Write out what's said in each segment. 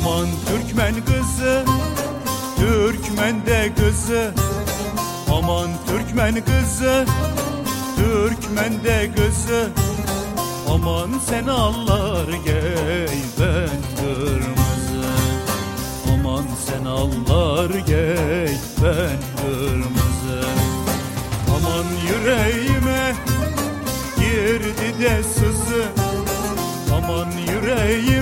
Aman Türkmen kızı Türkmen de kızı. Aman Türkmen kızı Türkmen de kızı. Aman sen allar gey ben kırmızı. Aman sen allar gey ben kırmızı. Aman yüreğime girdi de sızı. Aman yüreğime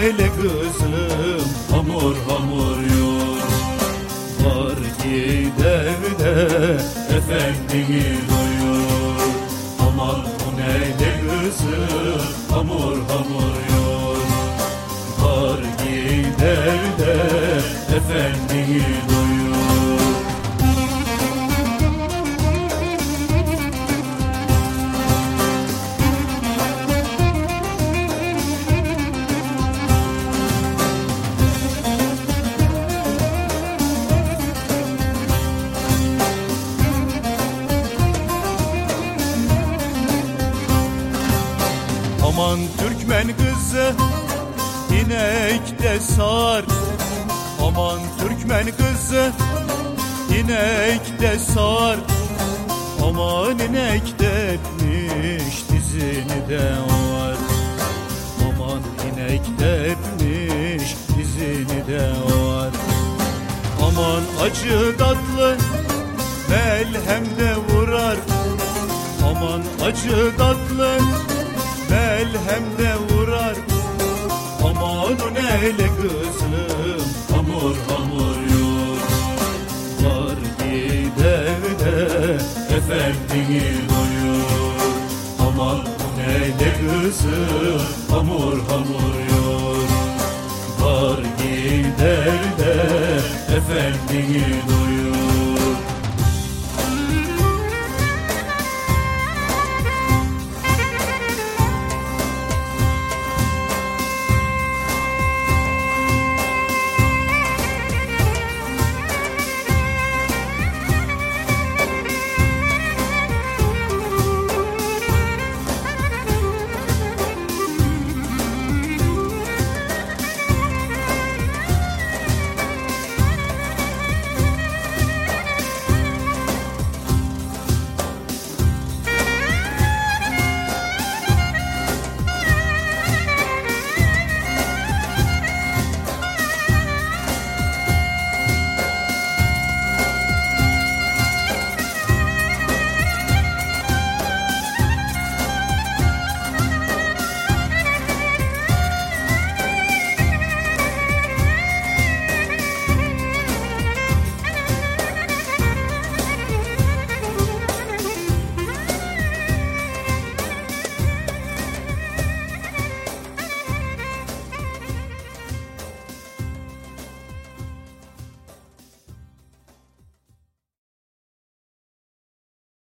Neyle kızım hamur hamur yor Var gidevde efendini doyur. Aman o neyle kızım hamur hamur yor Var gidevde efendini doyur Aman Türkmen kızı inek de sar. Aman Türkmen kızı inek de sar. Aman inek de etmiş dizini de var. Aman inek de etmiş dizini de var. Aman acı tatlı melhem de vurar. Aman acı tatlı melhem de vurar. Aman o neyle kızım hamur hamur yor Var gidevde efendini doyur. Aman o neyle kızım hamur hamur yor Var gidevde efendini doyur